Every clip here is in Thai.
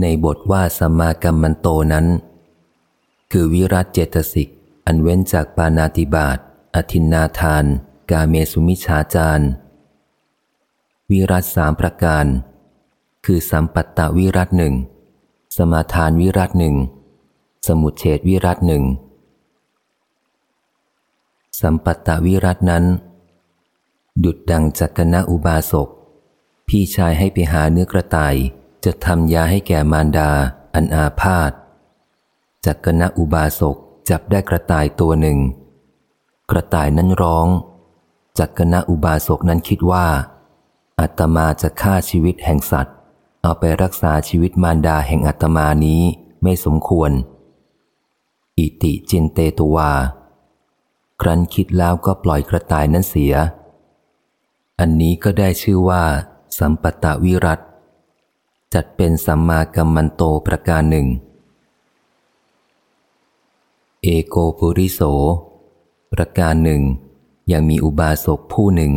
ในบทว่าสมากรรมันโตนั้น คือวิรัตเจตสิก อันเว้นจากปานาติบาตอธินนาทาน กาเมสุมิชาจารวิรัตสามประการ คือสัมปัตตวิรัตหนึ่งสมาทานวิรัตหนึ่งสมุเฉดวิรัตหนึ่งสัมปัตตวิรัตนั้น ดุดดังจักรณอุบาสก พี่ชายให้ไปหาเนื้อกระต่าย จะทำยาให้แก่มารดา อันอาพาธจักรณอุบาสกจับได้กระต่ายตัวหนึ่ง กระต่ายนั้นร้อง จักรณอุบาสกนั้นคิดว่าอาตมาจะฆ่าชีวิตแห่งสัตว์ เอาไปรักษาชีวิตมารดาแห่งอาตมานี้ไม่สมควร อิติจินเตตวา ครั้นคิดแล้วก็ปล่อยกระต่ายนั้นเสีย อันนี้ก็ได้ชื่อว่า สัมปตะวิรัต จัดเป็นสัมมากัมมันโตประการหนึ่ง เอโกปุริโส ประการหนึ่ง ยังมีอุบาสกผู้หนึ่ง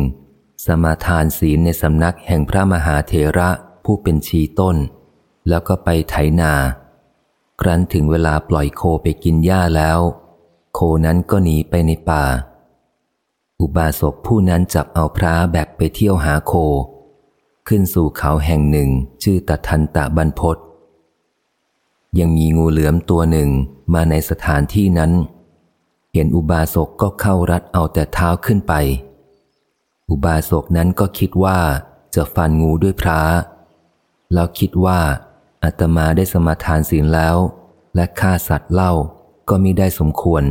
สมาทานศีลในสำนักแห่งพระมหาเทระผู้เป็นชีต้น แล้วก็ไปไถนา ครั้นถึงเวลาปล่อยโคไปกินหญ้าแล้ว โคนั้นก็หนีไปในป่า อุบาสกผู้นั้นจับเอาพระแบกไปเที่ยวหาโค ขึ้นสู่เขาแห่งหนึ่งชื่อตะทันตะบรรพศยังมีงูเหลือมตัวหนึ่งมาในสถานที่นั้น เห็นอุบาสกก็เข้ารัดเอาแต่เท้าขึ้นไป อุบาสกนั้นก็คิดว่าจะฟันงูด้วยพระแล้วคิดว่าอาตมาได้สมาทานศีลแล้ว และฆ่าสัตว์เล่าก็มิได้สมควร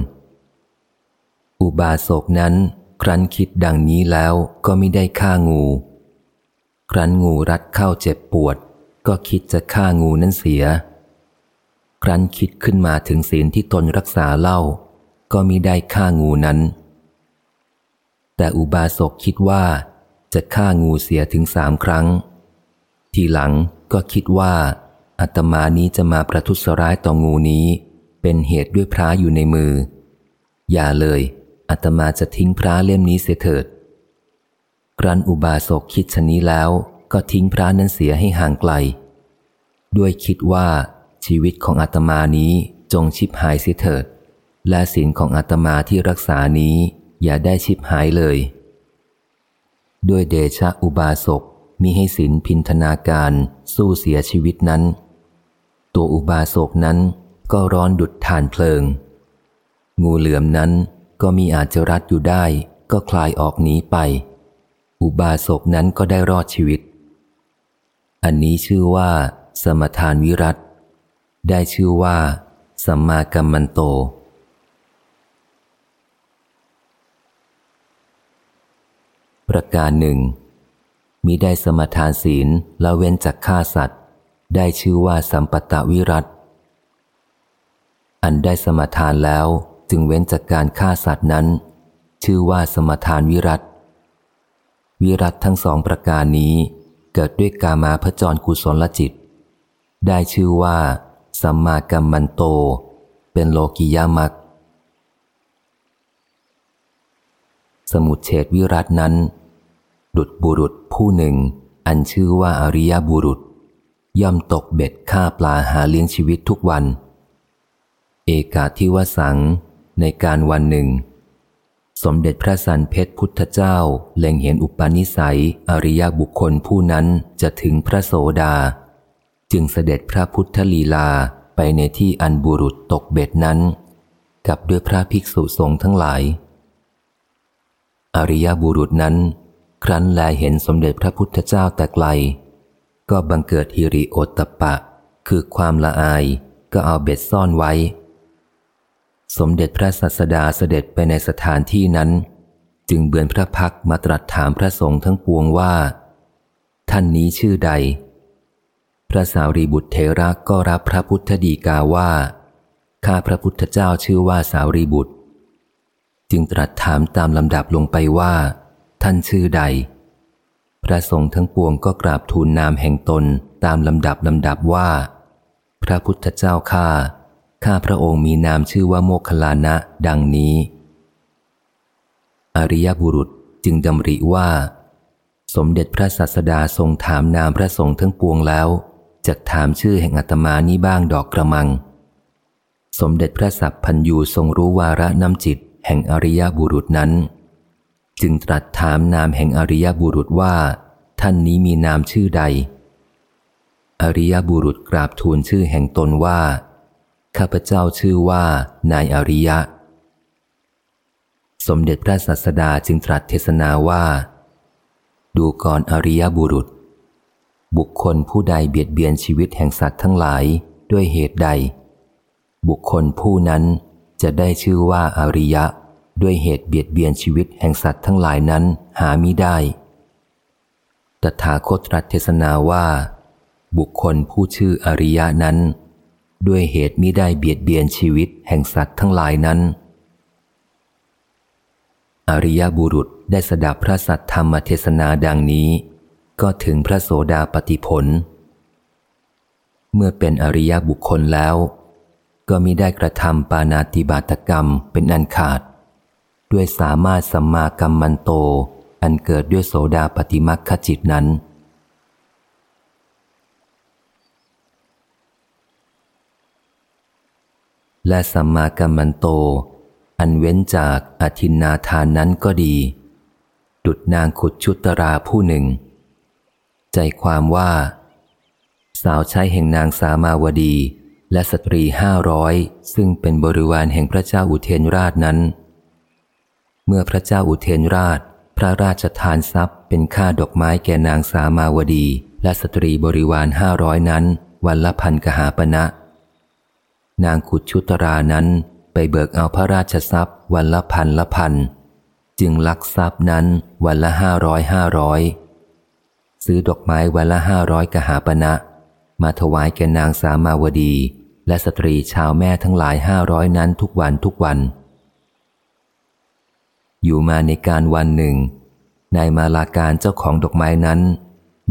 อุบาสกนั้นครั้นคิดดังนี้แล้วก็มิได้ฆ่างู ครั้นงูรัดเข้าเจ็บปวด ก็คิดจะฆ่างูนั้นเสีย ครั้นคิดขึ้นมาถึงศีลที่ตนรักษาเล่า ก็มิได้ฆ่างูนั้น แต่อุบาสกคิดว่า จะฆ่างูเสียถึงสามครั้ง ทีหลังก็คิดว่าอาตมานี้จะมาประทุษร้ายต่องูนี้ เป็นเหตุด้วยพระอยู่ในมือ อย่าเลยอาตมาจะทิ้งพระเล่มนี้เสียเถิด ครั้นอุบาสกคิดชนี้แล้วก็ทิ้งพระนั้นเสียให้ห่างไกล ด้วยคิดว่าชีวิตของอาตมานี้จงชิบหายเสียเถิด และศีลของอาตมาที่รักษานี้อย่าได้ชิบหายเลย ด้วยเดชะอุบาสกมีให้ศีลพินธนาการสู้เสียชีวิตนั้น ตัวอุบาสกนั้นก็ร้อนดุดฐานเพลิง งูเหลือมนั้นก็มีอาจจะรัดอยู่ได้ก็คลายออกหนีไป อุบาสกนั้นก็ได้รอดชีวิต อันนี้ชื่อว่า สมทานวิรัตได้ชื่อว่าสัมมากัมมันโต ประการหนึ่งมีได้สมทานศีลละเว้นจากฆ่าสัตว์ ได้ชื่อว่าสัมปตะวิรัตอันได้สมทานแล้วจึงเว้นจากการฆ่าสัตว์นั้น ชื่อว่าสมทานวิรัต วิรัตทั้งสองประการนี้เกิดด้วยกามาพจรกุศลจิต ได้ชื่อว่า สัมมากัมมันโต เป็นโลกิยามักสมุดเฉดวิรัตนั้น ดุดบุรุษผู้หนึ่ง อันชื่อว่าอริยบุรุษ ย่อมตกเบ็ดฆ่าปลาหาเลี้ยงชีวิตทุกวัน เอกาทิวสังในการวันหนึ่ง สมเด็จพระสันเพชรพุทธเจ้าเล็งเห็นอุปนิสัย อริยบุคคลผู้นั้นจะถึงพระโสดา จึงเสด็จพระพุทธลีลาไปในที่อันบุรุษตกเบ็ดนั้น กับด้วยพระภิกษุสงฆ์ทั้งหลาย อริยบุรุษนั้น ครั้นแลเห็นสมเด็จพระพุทธเจ้าแต่ไกล ก็บังเกิดฮิริโอตตะปะ คือความละอายก็เอาเบ็ดซ่อนไว้ สมเด็จพระสัสดาเสด็จไปในสถานที่นั้น จึงเบือนพระพักมาตรัสถามพระสงฆ์ทั้งปวงว่า ท่านนี้ชื่อใด พระสาวรีบุตรเทระก็รับพระพุทธดีกาว่า ข้าพระพุทธเจ้าชื่อว่าสาวรีบุตร จึงตรัสถามตามลำดับลงไปว่า ท่านชื่อใด พระสงฆ์ทั้งปวงก็กราบทูลนามแห่งตนตามลำดับลำดับว่า พระพุทธเจ้าข้า ข้าพระองค์มีนามชื่อว่าโมคคลานะ ดังนี้ อริยบุรุษจึงดำริว่า สมเด็จพระสัสดาทรงถามนามพระสงฆ์ทั้งปวงแล้วจะถามชื่อแห่งอาตมานี้บ้างดอกกระมัง สมเด็จพระสัพพันยูทรงรู้วาระน้ำจิตแห่งอริยบุรุษนั้น จึงตรัสถามนามแห่งอริยบุรุษว่า ท่านนี้มีนามชื่อใด อริยบุรุษกราบทูลชื่อแห่งตนว่า ข้าพเจ้าชื่อว่านายอริยะ สมเด็จพระสัสดาจึงตรัสเทศนาว่า ดูก่อนอริยบุรุษ บุคคลผู้ใดเบียดเบียนชีวิตแห่งสัตว์ทั้งหลายด้วยเหตุใด บุคคลผู้นั้นจะได้ชื่อว่าอริยะ ด้วยเหตุเบียดเบียนชีวิตแห่งสัตว์ทั้งหลายนั้นหามิได้ ตถาคตตรัสเทศนาว่า บุคคลผู้ชื่ออริยะนั้น ด้วยเหตุมิได้เบียดเบียนชีวิตแห่งสัตว์ทั้งหลายนั้น อริยบุรุษได้สดับพระสัตธรรมเทศนาดังนี้ ก็ถึงพระโสดาปติผล เมื่อเป็นอริยบุคคลแล้ว ก็มิได้กระทำปานาติบาตกรรมเป็นอันขาด ด้วยสามารถสัมมากรรมมันโต อันเกิดด้วยโสดาปฏิมักขจิตนั้น และสัมมากัมมันโต อันเว้นจากอธินนาทานนั้นก็ดี ดุดนางขุดชุตราผู้หนึ่ง ใจความว่า สาวใช้แห่งนางสามาวดี และสตรีห้าร้อยซึ่งเป็นบริวารแห่งพระเจ้าอุเทนราชนั้น เมื่อพระเจ้าอุเทนราช พระราชทานทรัพย์เป็นค่าดอกไม้แก่นางสามาวดี และสตรีบริวารห้าร้อยนั้น วันละพันกหาปณะนะ นางขุดชุตรานั้นไปเบิกเอาพระราชทรัพย์วันละพันละพัน จึงลักทรัพย์นั้นวันละห้าร้อยห้าร้อยซื้อดอกไม้วันละห้าร้อยกหาปณะมาถวายแก่นางสามาวดี และสตรีชาวแม่ทั้งหลายห้าร้อยนั้นทุกวันทุกวัน อยู่มาในการวันหนึ่งนายมาลาการเจ้าของดอกไม้นั้น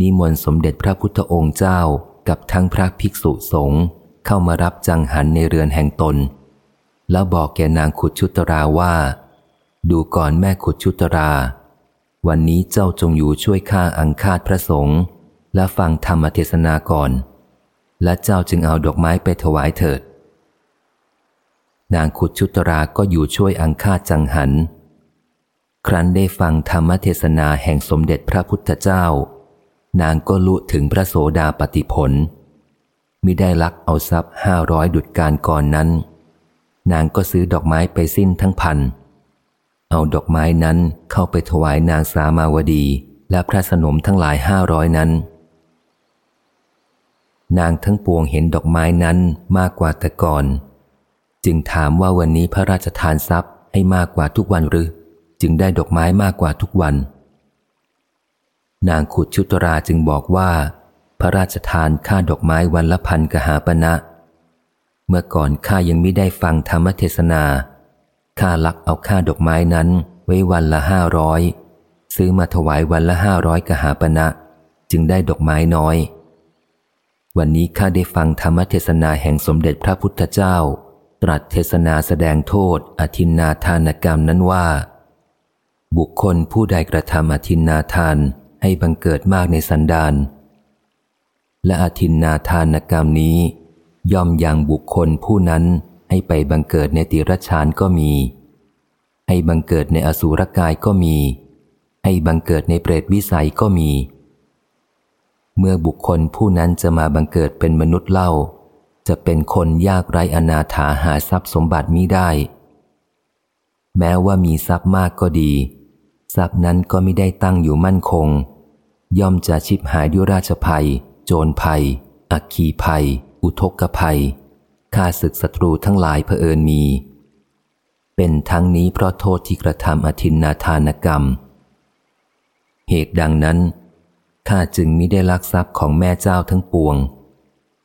นิมนต์สมเด็จพระพุทธองค์เจ้ากับทั้งพระภิกษุสงฆ์ เข้ามารับจังหันในเรือนแห่งตน แล้วบอกแกนางขุดชุตราว่า ดูก่อนแม่ขุดชุตรา วันนี้เจ้าจงอยู่ช่วยข้าอังคาดพระสงฆ์และฟังธรรมเทศนาก่อน และเจ้าจึงเอาดอกไม้ไปถวายเถิด นางขุดชุตราก็อยู่ช่วยอังคาดจังหัน ครั้นได้ฟังธรรมเทศนาแห่งสมเด็จพระพุทธเจ้า นางก็ลุถึงพระโสดาปติผล มิได้ลักเอาทรัพย์ห้าร้อยดุดการก่อนนั้น นางก็ซื้อดอกไม้ไปสิ้นทั้งพัน เอาดอกไม้นั้นเข้าไปถวายนางสามาวดีและพระสนมทั้งหลายห้าร้อยนั้น นางทั้งปวงเห็นดอกไม้นั้นมากกว่าแต่ก่อน จึงถามว่าวันนี้พระราชทานทรัพย์ให้มากกว่าทุกวันหรือ จึงได้ดอกไม้มากกว่าทุกวัน นางขุดชุตราจึงบอกว่า พระราชทานค่าดอกไม้วันละพันกหาปณะเมื่อก่อนข้ายังไม่ได้ฟังธรรมเทศนาข้าลักเอาค่าดอกไม้นั้นไว้วันละห้าร้อยซื้อมาถวายวันละห้าร้อยกหาปณะจึงได้ดอกไม้น้อย วันนี้ข้าได้ฟังธรรมเทศนาแห่งสมเด็จพระพุทธเจ้า ตรัสเทศนาแสดงโทษอธินนาทานกรรมนั้นว่า บุคคลผู้ใดกระทำอธินนาทานให้บังเกิดมากในสันดาน และอธินนาทานกรรมนี้ ย่อมยังบุคคลผู้นั้นให้ไปบังเกิดในติรชานก็มี ให้บังเกิดในอสุรกายก็มี ให้บังเกิดในเปรตวิสัยก็มี เมื่อบุคคลผู้นั้นจะมาบังเกิดเป็นมนุษย์เล่า จะเป็นคนยากไรอนาถาหาทรัพย์สมบัติมิได้ แม้ว่ามีทรัพย์มากก็ดี ทรัพย์นั้นก็ไม่ได้ตั้งอยู่มั่นคง ย่อมจะชิบหายด้วยราชภัย โจรภัย อักขีภัย อุทกภัยข้าศึกศัตรูทั้งหลายเผอิญมี เป็นทั้งนี้เพราะโทษที่กระทำอธินนาทานกรรม เหตุดังนั้นข้าจึงมิได้ลักทรัพย์ของแม่เจ้าทั้งปวง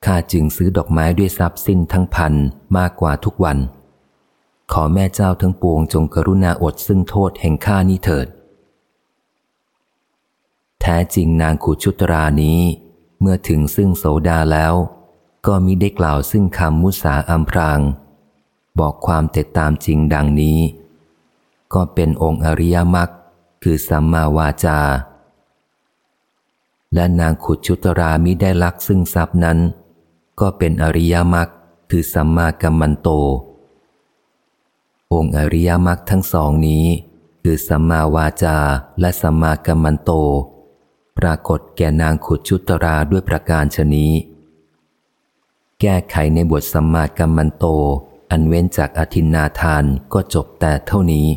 ข้าจึงซื้อดอกไม้ด้วยทรัพย์สิ้นทั้งพันมากกว่าทุกวัน ขอแม่เจ้าทั้งปวงจงกรุณาอดซึ่งโทษแห่งข้านี้เถิด แท้จริงนางขุชุตรานี้ เมื่อถึงซึ่งโสดาแล้ว ก็มิได้กล่าวซึ่งคำมุสาอัมพราง บอกความเต็ดตามจริงดังนี้ ก็เป็นองค์อริยมรรคคือสัมมาวาจา และนางขุดชุตรามิได้ลักซึ่งทรัพย์นั้น ก็เป็นอริยมรรคคือสัมมากัมมันโต องค์อริยมรรคทั้งสองนี้ คือสัมมาวาจาและสัมมากัมมันโต ปรากฏแก่นางขุดชุตราด้วยประการชนี้ แก้ไขในบทสัมมากัมมันโต อันเว้นจากอธินนาทานก็จบแต่เท่านี้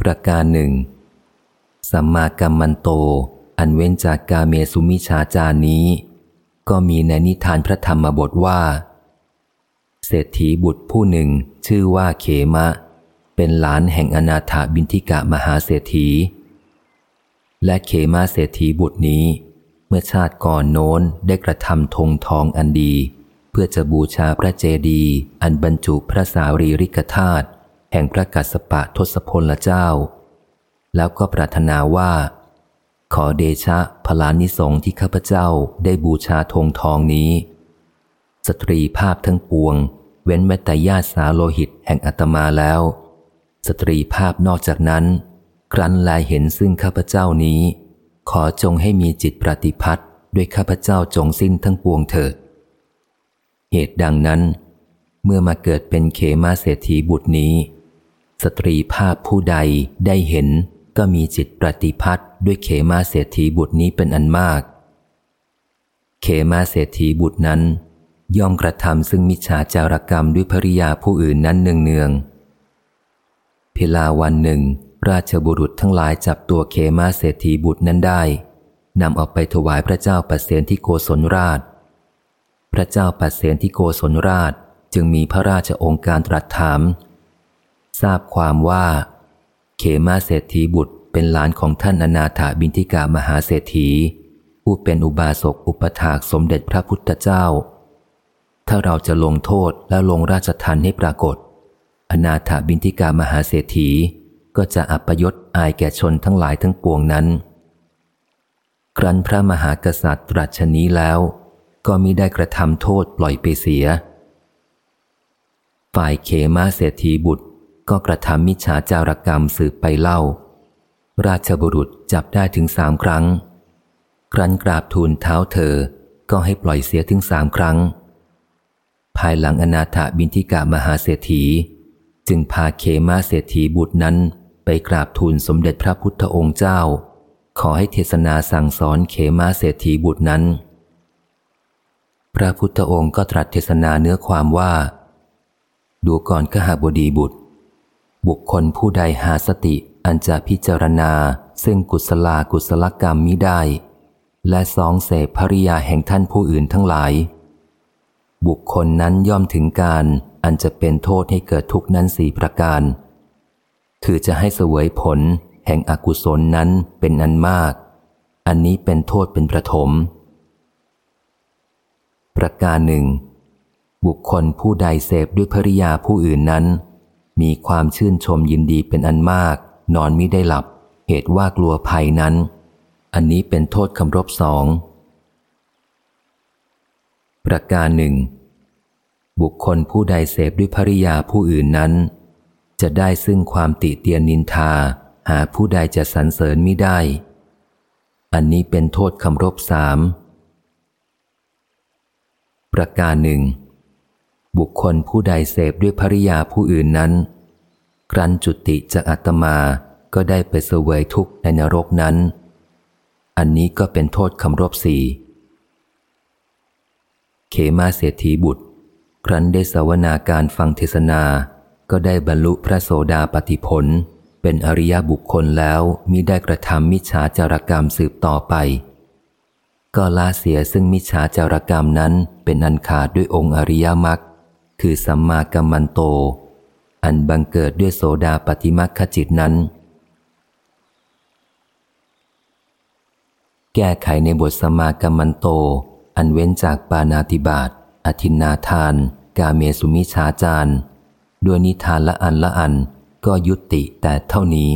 ประการหนึ่งสัมมากัมมันโต อันเว้นจากกาเมสุมิชาจานี้ ก็มีในนิทานพระธรรมบทว่า เศรษฐีบุตรผู้หนึ่งชื่อว่าเขมะ เป็นหลานแห่งอนาถาบินทิกะมหาเศรษฐี และเขมาเศรษฐีบุตรนี้ เมื่อชาติก่อนโน้นได้กระทำธงทองอันดี เพื่อจะบูชาพระเจดีย์อันบรรจุพระสารีริกธาตุแห่งพระกัสสปะทศพลเจ้า แล้วก็ปรารถนาว่า ขอเดชะพลานิสงที่ข้าพเจ้าได้บูชาธงทองนี้ สตรีภาพทั้งปวง เว้นแม้แต่ญาติสาโลหิตแห่งอัตมาแล้ว สตรีภาพนอกจากนั้น ครั้นลายเห็นซึ่งข้าพเจ้านี้ ขอจงให้มีจิตปฏิพัทธ์ด้วยข้าพเจ้าจงสิ้นทั้งปวงเถิด เหตุดังนั้น เมื่อมาเกิดเป็นเขมาเศรษฐีบุตรนี้ สตรีภาพผู้ใดได้เห็นก็มีจิตปฏิพัทธ์ด้วยเขมาเศรษฐีบุตรนี้เป็นอันมาก เขมาเศรษฐีบุตรนั้น ย่อมกระทำซึ่งมิจฉาจารกรรมด้วยภริยาผู้อื่นนั้นเนืองๆพิลาวันหนึ่ง ราชบุรุษทั้งหลายจับตัวเขมาเศรษฐีบุตรนั้นได้นำออกไปถวายพระเจ้าปเสนที่โกศลราช พระเจ้าปเสนที่โกศลราชจึงมีพระราชองค์การตรัสถาม ทราบความว่า เขมาเศรษฐีบุตรเป็นหลานของท่านอนาถาบินทิกามหาเศรษฐีผู้เป็นอุบาสกอุปถากสมเด็จพระพุทธเจ้า ถ้าเราจะลงโทษและลงราชทันให้ปรากฏ อนาถาบินทิกามหาเศรษฐีก็จะอัปยศอายแก่ชนทั้งหลายทั้งปวงนั้น ครั้นพระมหากษัตริย์ตรัสนี้แล้ว ก็มิได้กระทำโทษปล่อยไปเสีย ฝ่ายเขมาเศรษฐีบุตรก็กระทำมิจฉาจารกรรมสืบไปเล่า ราชบุรุษจับได้ถึงสามครั้ง ครั้นกราบทูลเท้าเธอก็ให้ปล่อยเสียถึงสามครั้ง ภายหลังอนาถบินทิกามหาเศรษฐี จึงพาเคมาเศรษฐีบุตรนั้นไปกราบทูลสมเด็จพระพุทธองค์เจ้า ขอให้เทศนาสั่งสอนเขมาเศรษฐีบุตรนั้น พระพุทธองค์ก็ตรัสเทศนาเนื้อความว่า ดูก่อนขหาบดีบุตร บุคคลผู้ใดหาสติอันจะพิจารณาซึ่งกุศลากุศลกรรมมิได้ และสองเสพภริยาแห่งท่านผู้อื่นทั้งหลาย บุคคลนั้นย่อมถึงการอันจะเป็นโทษให้เกิดทุกนั้นสี่ประการ คือจะให้เสวยผลแห่งอกุศลนั้นเป็นอันมาก อันนี้เป็นโทษเป็นประถม ประการหนึ่ง บุคคลผู้ใดเสพด้วยภริยาผู้อื่นนั้น มีความชื่นชมยินดีเป็นอันมาก นอนมิได้หลับ เหตุว่ากลัวภัยนั้น อันนี้เป็นโทษคำรบสองประการหนึ่ง บุคคลผู้ใดเสพด้วยภริยาผู้อื่นนั้น จะได้ซึ่งความติเตียนนินทา หาผู้ใดจะสรรเสริญไม่ได้ อันนี้เป็นโทษคำรบสาม ประการหนึ่ง บุคคลผู้ใดเสพด้วยภริยาผู้อื่นนั้น ครั้นจุติจากอัตมาก็ได้ไปเสวยทุกข์ในนรกนั้น อันนี้ก็เป็นโทษคำรบสี่ เขมาเศรษฐีบุตร ครั้นได้สวนาการฟังเทศนา ก็ได้บรรลุพระโสดาปติผล เป็นอริยบุคคลแล้วมิได้กระทำมิจฉาจารกรรมสืบต่อไป ก็ลาเสียซึ่งมิจฉาจารกรรมนั้นเป็นอันขาดด้วยองค์อริยมรรคคือสัมมากัมมันโต อันบังเกิดด้วยโสดาปฏิมัคคจิตนั้น แก้ไขในบทสัมมากัมมันโต อันเว้นจากปานาติบาต อธินนาทาน กาเมสุมิชาจารด้วยนิทานละอันละอันก็ยุติแต่เท่านี้